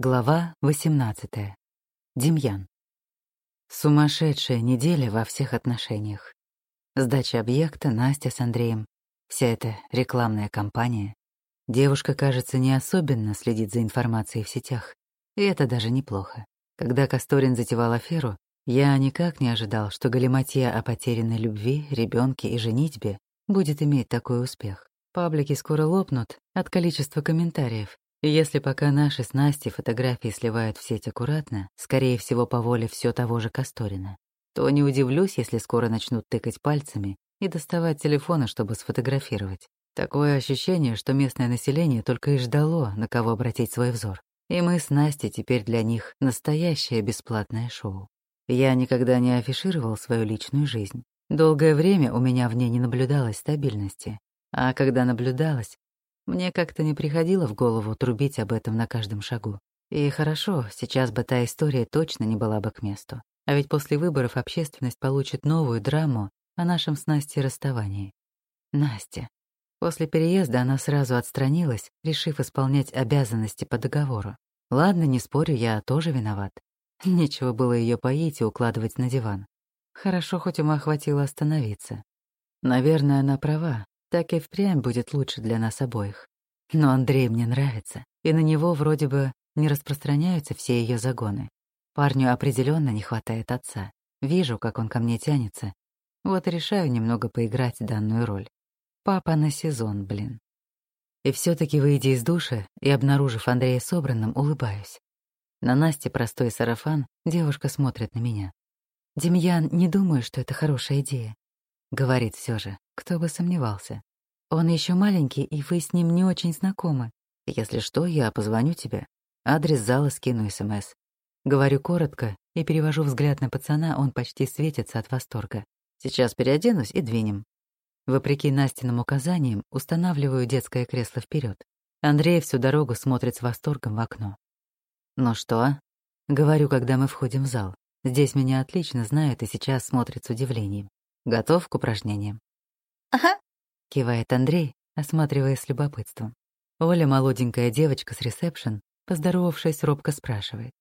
Глава 18. Демьян. Сумасшедшая неделя во всех отношениях. Сдача объекта, Настя с Андреем, вся эта рекламная кампания. Девушка, кажется, не особенно следит за информацией в сетях, и это даже неплохо. Когда Касторин затевал аферу, я никак не ожидал, что галиматья о потерянной любви, ребенке и женитьбе будет иметь такой успех. Паблики скоро лопнут от количества комментариев, если пока наши с Настей фотографии сливают в сеть аккуратно, скорее всего, по воле все того же Касторина, то не удивлюсь, если скоро начнут тыкать пальцами и доставать телефоны, чтобы сфотографировать. Такое ощущение, что местное население только и ждало, на кого обратить свой взор. И мы с Настей теперь для них настоящее бесплатное шоу. Я никогда не афишировал свою личную жизнь. Долгое время у меня в ней не наблюдалось стабильности. А когда наблюдалось, мне как-то не приходило в голову трубить об этом на каждом шагу. И хорошо, сейчас бы та история точно не была бы к месту. А ведь после выборов общественность получит новую драму о нашем с Настей расставании. Настя. После переезда она сразу отстранилась, решив исполнять обязанности по договору. Ладно, не спорю, я тоже виноват. Нечего было ее поить и укладывать на диван. Хорошо, хоть ума хватило остановиться. Наверное, она права. Так и впрямь будет лучше для нас обоих. Но Андрей мне нравится, и на него вроде бы не распространяются все ее загоны. Парню определенно не хватает отца. Вижу, как он ко мне тянется. Вот решаю немного поиграть данную роль. Папа на сезон, блин. И все таки выйдя из душа и обнаружив Андрея собранным, улыбаюсь. На Насте простой сарафан, девушка смотрит на меня. «Демьян, не думаю, что это хорошая идея. Говорит все же, кто бы сомневался. Он еще маленький, и вы с ним не очень знакомы. Если что, я позвоню тебе. Адрес зала скину СМС. Говорю коротко и перевожу взгляд на пацана, он почти светится от восторга. Сейчас переоденусь и двинем. Вопреки Настиным указаниям, устанавливаю детское кресло вперед. Андрей всю дорогу смотрит с восторгом в окно. «Ну что?» — говорю, когда мы входим в зал. Здесь меня отлично знают и сейчас смотрят с удивлением. Готов к упражнениям?» «Ага», — кивает Андрей, осматривая с любопытством. Оля, молоденькая девочка с ресепшн, поздоровавшись, робко спрашивает.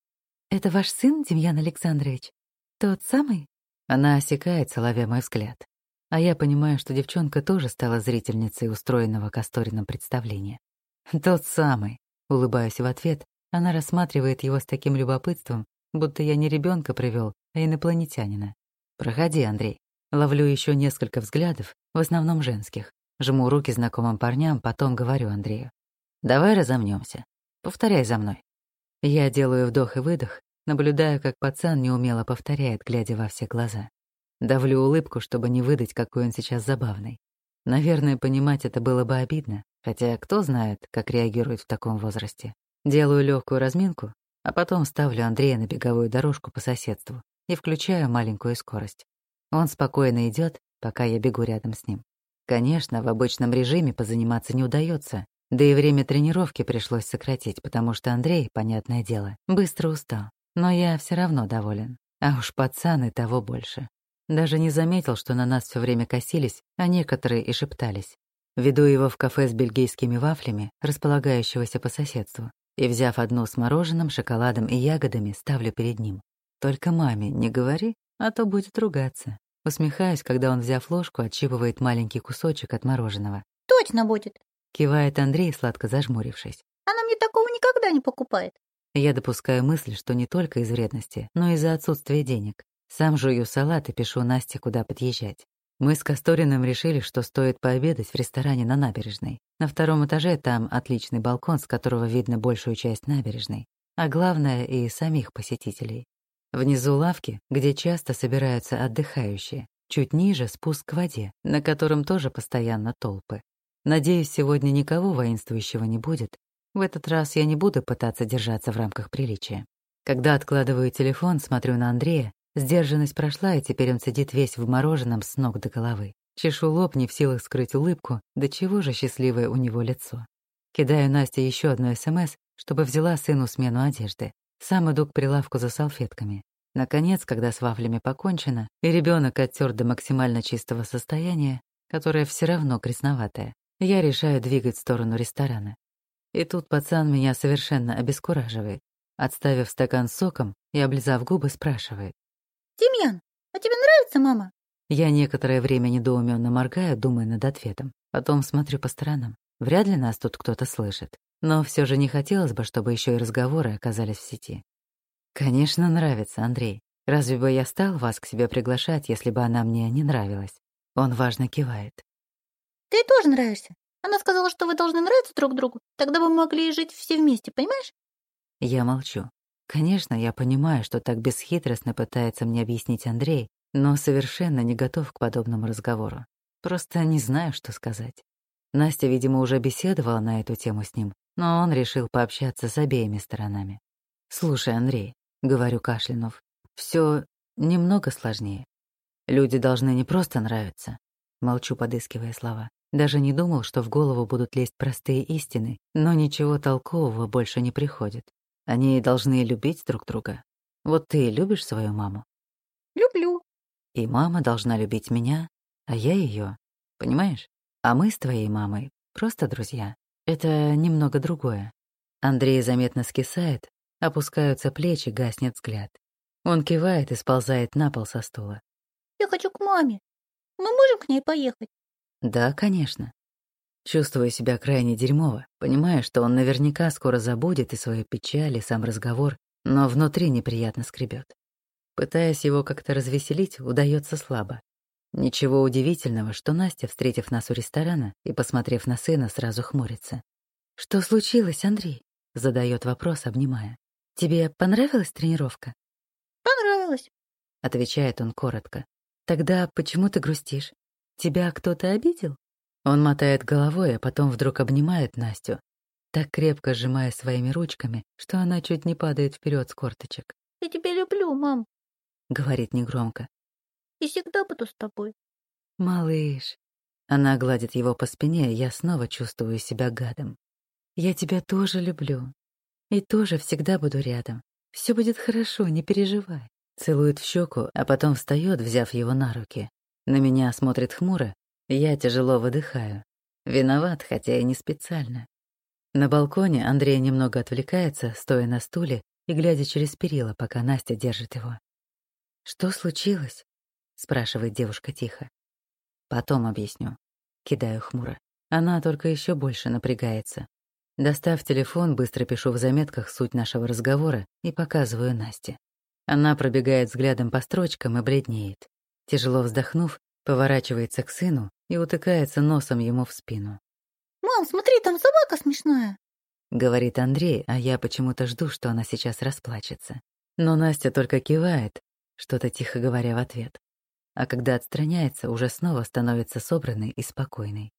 «Это ваш сын, Демьян Александрович? Тот самый?» Она осекается, ловя мой взгляд. А я понимаю, что девчонка тоже стала зрительницей устроенного Касторином представления. «Тот самый», — улыбаюсь в ответ, она рассматривает его с таким любопытством, будто я не ребенка привел, а инопланетянина. «Проходи, Андрей». Ловлю еще несколько взглядов, в основном женских. Жму руки знакомым парням, потом говорю Андрею. «Давай разомнемся. Повторяй за мной». Я делаю вдох и выдох, наблюдая, как пацан неумело повторяет, глядя во все глаза. Давлю улыбку, чтобы не выдать, какой он сейчас забавный. Наверное, понимать это было бы обидно, хотя кто знает, как реагирует в таком возрасте. Делаю легкую разминку, а потом ставлю Андрея на беговую дорожку по соседству и включаю маленькую скорость. Он спокойно идет, пока я бегу рядом с ним. Конечно, в обычном режиме позаниматься не удается, да и время тренировки пришлось сократить, потому что Андрей, понятное дело, быстро устал. Но я все равно доволен. А уж пацаны того больше. Даже не заметил, что на нас все время косились, а некоторые и шептались. Веду его в кафе с бельгийскими вафлями, располагающегося по соседству, и, взяв одну с мороженым, шоколадом и ягодами, ставлю перед ним. Только маме не говори, а то будет ругаться. Усмехаюсь, когда он, взяв ложку, отщипывает маленький кусочек от мороженого. «Точно будет!» — кивает Андрей, сладко зажмурившись. «Она мне такого никогда не покупает». Я допускаю мысль, что не только из вредности, но и из-за отсутствия денег. Сам жую салат и пишу Насте, куда подъезжать. Мы с Касториным решили, что стоит пообедать в ресторане на набережной. На втором этаже там отличный балкон, с которого видно большую часть набережной. А главное — и самих посетителей. Внизу лавки, где часто собираются отдыхающие. Чуть ниже спуск к воде, на котором тоже постоянно толпы. Надеюсь, сегодня никого воинствующего не будет. В этот раз я не буду пытаться держаться в рамках приличия. Когда откладываю телефон, смотрю на Андрея. Сдержанность прошла, и теперь он сидит весь в мороженом с ног до головы. Чешу лоб, не в силах скрыть улыбку, до чего же счастливое у него лицо. Кидаю Насте еще одно СМС, чтобы взяла сыну смену одежды. Сам иду к прилавку за салфетками. Наконец, когда с вафлями покончено, и ребенок оттер до максимально чистого состояния, которое все равно красноватое, я решаю двигать в сторону ресторана. И тут пацан меня совершенно обескураживает. Отставив стакан с соком и облизав губы, спрашивает. Демьян, а тебе нравится мама? Я некоторое время недоуменно моргаю, думая над ответом. Потом смотрю по сторонам. Вряд ли нас тут кто-то слышит. Но все же не хотелось бы, чтобы еще и разговоры оказались в сети. Конечно, нравится, Андрей. Разве бы я стал вас к себе приглашать, если бы она мне не нравилась? Он важно кивает. Ты тоже нравишься. Она сказала, что вы должны нравиться друг другу. Тогда бы мы могли жить все вместе, понимаешь? Я молчу. Конечно, я понимаю, что так бесхитростно пытается мне объяснить Андрей, но совершенно не готов к подобному разговору. Просто не знаю, что сказать. Настя, видимо, уже беседовала на эту тему с ним, но он решил пообщаться с обеими сторонами. «Слушай, Андрей», — говорю Кашлянов, — «всё немного сложнее. Люди должны не просто нравиться». Молчу, подыскивая слова. Даже не думал, что в голову будут лезть простые истины, но ничего толкового больше не приходит. Они должны любить друг друга. Вот ты любишь свою маму? Люблю. И мама должна любить меня, а я ее. Понимаешь? А мы с твоей мамой просто друзья. Это немного другое. Андрей заметно скисает, опускаются плечи, гаснет взгляд. Он кивает и сползает на пол со стула. Я хочу к маме. Мы можем к ней поехать? Да, конечно. Чувствую себя крайне дерьмово, понимая, что он наверняка скоро забудет и свою печаль, и сам разговор, но внутри неприятно скребет. Пытаясь его как-то развеселить, удается слабо. Ничего удивительного, что Настя, встретив нас у ресторана и посмотрев на сына, сразу хмурится. «Что случилось, Андрей?» — задает вопрос, обнимая. «Тебе понравилась тренировка?» «Понравилась», — отвечает он коротко. «Тогда почему ты грустишь? Тебя кто-то обидел?» Он мотает головой, а потом вдруг обнимает Настю, так крепко сжимая своими ручками, что она чуть не падает вперед с корточек. «Я тебя люблю, мам», — говорит негромко. «И всегда буду с тобой». «Малыш». Она гладит его по спине, и я снова чувствую себя гадом. «Я тебя тоже люблю. И тоже всегда буду рядом. Все будет хорошо, не переживай». Целует в щеку, а потом встает, взяв его на руки. На меня смотрит хмуро, я тяжело выдыхаю. Виноват, хотя и не специально. На балконе Андрей немного отвлекается, стоя на стуле и глядя через перила, пока Настя держит его. «Что случилось?» — спрашивает девушка тихо. «Потом объясню». Кидаю хмуро. Она только еще больше напрягается. Достав телефон, быстро пишу в заметках суть нашего разговора и показываю Насте. Она пробегает взглядом по строчкам и бледнеет. Тяжело вздохнув, поворачивается к сыну и утыкается носом ему в спину. «Мам, смотри, там собака смешная!» — говорит Андрей, а я почему-то жду, что она сейчас расплачется. Но Настя только кивает, что-то тихо говоря в ответ. А когда отстраняется, уже снова становится собранной и спокойной.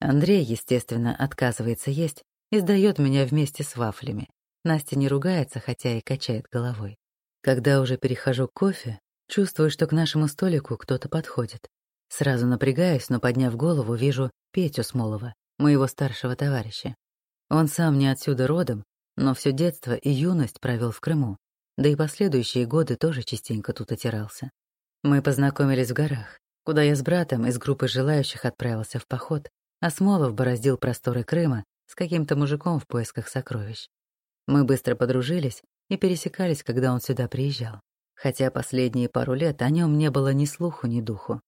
Андрей, естественно, отказывается есть и сдаёт меня вместе с вафлями. Настя не ругается, хотя и качает головой. Когда уже перехожу к кофе, чувствую, что к нашему столику кто-то подходит. Сразу напрягаюсь, но, подняв голову, вижу Петю Смолова, моего старшего товарища. Он сам не отсюда родом, но все детство и юность провел в Крыму, да и последующие годы тоже частенько тут отирался. Мы познакомились в горах, куда я с братом из группы желающих отправился в поход, а Смолов бороздил просторы Крыма с каким-то мужиком в поисках сокровищ. Мы быстро подружились и пересекались, когда он сюда приезжал, хотя последние пару лет о нем не было ни слуху, ни духу.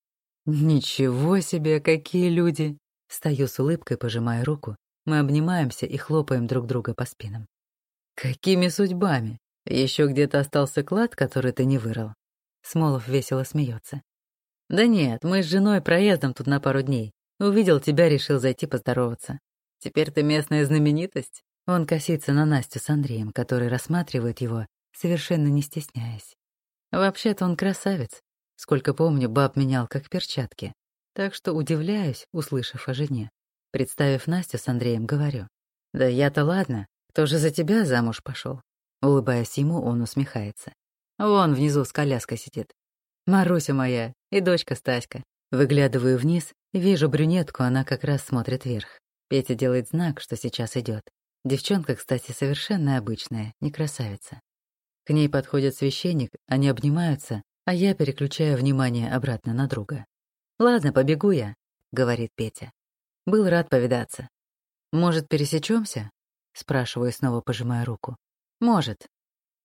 «Ничего себе, какие люди!» Стою с улыбкой, пожимая руку. Мы обнимаемся и хлопаем друг друга по спинам. «Какими судьбами? Еще где-то остался клад, который ты не вырыл?» Смолов весело смеется. «Да нет, мы с женой проездом тут на пару дней. Увидел тебя, решил зайти поздороваться. Теперь ты местная знаменитость?» Он косится на Настю с Андреем, который рассматривает его, совершенно не стесняясь. Вообще-то он красавец, Сколько помню, баб менял как перчатки. Так что удивляюсь, услышав о жене. Представив Настю с Андреем, говорю. «Да я-то ладно, кто же за тебя замуж пошел? Улыбаясь ему, он усмехается. Вон внизу с коляской сидит. Маруся моя и дочка Стаська. Выглядываю вниз, вижу брюнетку, она как раз смотрит вверх. Петя делает знак, что сейчас идет. Девчонка, кстати, совершенно обычная, не красавица. К ней подходит священник, они обнимаются, а я переключаю внимание обратно на друга. «Ладно, побегу я», — говорит Петя. «Был рад повидаться. Может, пересечемся? спрашиваю, снова пожимая руку. «Может»,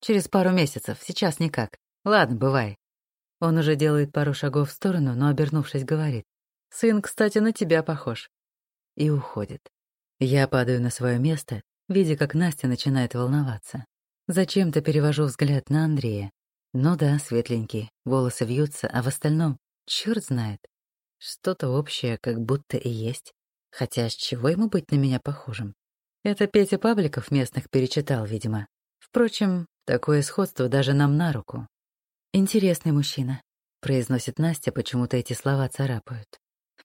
Через пару месяцев, сейчас никак. Ладно, бывай. Он уже делает пару шагов в сторону, но, обернувшись, говорит. «Сын, кстати, на тебя похож». И уходит. Я падаю на свое место, видя, как Настя начинает волноваться. Зачем-то перевожу взгляд на Андрея. Ну да, светленький, волосы вьются, а в остальном, черт знает. Что-то общее, как будто и есть. Хотя с чего ему быть на меня похожим? Это Петя Пабликов местных перечитал, видимо. Впрочем, такое сходство даже нам на руку. «Интересный мужчина», — произносит Настя, почему-то эти слова царапают.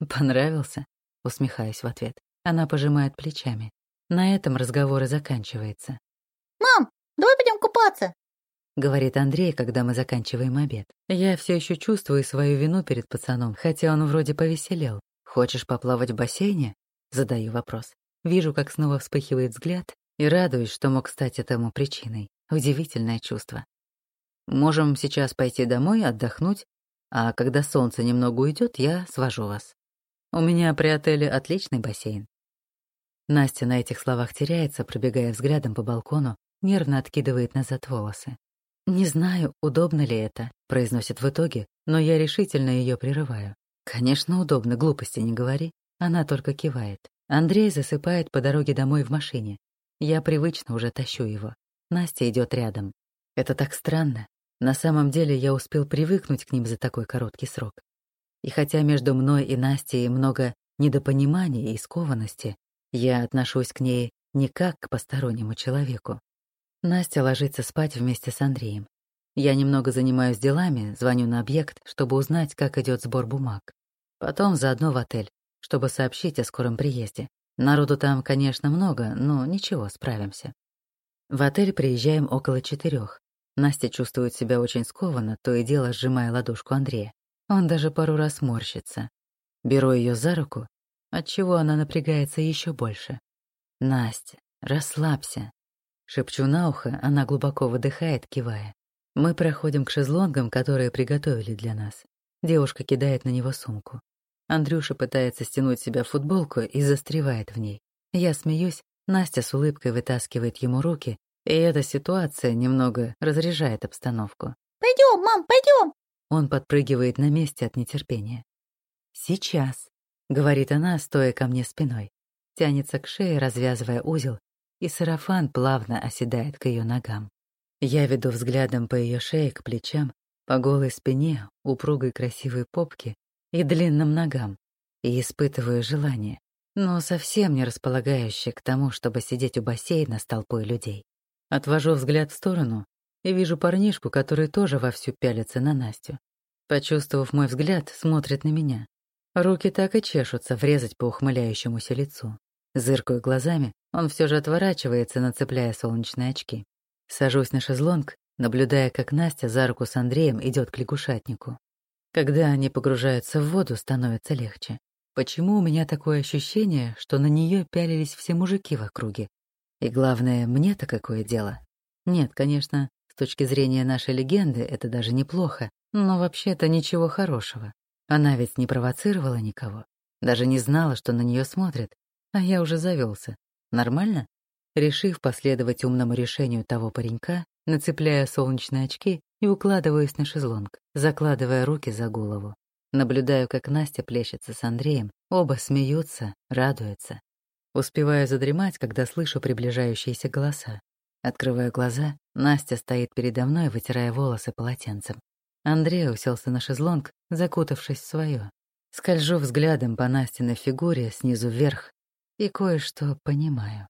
«Понравился?» — усмехаюсь в ответ. Она пожимает плечами. На этом разговор и заканчивается. «Мам, давай пойдем купаться!» — говорит Андрей, когда мы заканчиваем обед. Я все еще чувствую свою вину перед пацаном, хотя он вроде повеселел. «Хочешь поплавать в бассейне?» — задаю вопрос. Вижу, как снова вспыхивает взгляд, и радуюсь, что мог стать этому причиной. Удивительное чувство. Можем сейчас пойти домой, отдохнуть, а когда солнце немного уйдет, я свожу вас. У меня при отеле отличный бассейн. Настя на этих словах теряется, пробегая взглядом по балкону, нервно откидывает назад волосы. «Не знаю, удобно ли это», — произносит в итоге, но я решительно ее прерываю. «Конечно, удобно, глупости не говори». Она только кивает. Андрей засыпает по дороге домой в машине. Я привычно уже тащу его. Настя идет рядом. Это так странно. На самом деле я успел привыкнуть к ним за такой короткий срок. И хотя между мной и Настей много недопонимания и скованности, я отношусь к ней не как к постороннему человеку. Настя ложится спать вместе с Андреем. Я немного занимаюсь делами, звоню на объект, чтобы узнать, как идет сбор бумаг. Потом заодно в отель, чтобы сообщить о скором приезде. Народу там, конечно, много, но ничего, справимся. В отель приезжаем около четырех. Настя чувствует себя очень скованно, то и дело сжимая ладошку Андрея. Он даже пару раз морщится. Беру ее за руку, отчего она напрягается еще больше. «Настя, расслабься», Шепчу на ухо, она глубоко выдыхает, кивая. Мы проходим к шезлонгам, которые приготовили для нас. Девушка кидает на него сумку. Андрюша пытается стянуть себя футболку и застревает в ней. Я смеюсь, Настя с улыбкой вытаскивает ему руки, и эта ситуация немного разряжает обстановку. «Пойдем, мам, пойдем!» Он подпрыгивает на месте от нетерпения. «Сейчас», — говорит она, стоя ко мне спиной. Тянется к шее, развязывая узел, и сарафан плавно оседает к ее ногам. Я веду взглядом по ее шее к плечам, по голой спине, упругой красивой попке и длинным ногам, и испытываю желание, но совсем не располагающее к тому, чтобы сидеть у бассейна с толпой людей. Отвожу взгляд в сторону и вижу парнишку, который тоже вовсю пялится на Настю. Почувствовав мой взгляд, смотрит на меня. Руки так и чешутся врезать по ухмыляющемуся лицу. Зыркаю глазами, он все же отворачивается, нацепляя солнечные очки. Сажусь на шезлонг, наблюдая, как Настя за руку с Андреем идет к лягушатнику. Когда они погружаются в воду, становится легче. Почему у меня такое ощущение, что на нее пялились все мужики в округе? И главное, мне-то какое дело? Нет, конечно, с точки зрения нашей легенды это даже неплохо, но вообще-то ничего хорошего. Она ведь не провоцировала никого, даже не знала, что на нее смотрят, а я уже завелся. Нормально? Решив последовать умному решению того паренька, нацепляя солнечные очки и укладываюсь на шезлонг, закладывая руки за голову. Наблюдаю, как Настя плещется с Андреем, оба смеются, радуются. Успеваю задремать, когда слышу приближающиеся голоса. Открываю глаза, Настя стоит передо мной, вытирая волосы полотенцем. Андрей уселся на шезлонг, закутавшись в свое. Скольжу взглядом по Настиной фигуре снизу вверх, и кое-что понимаю.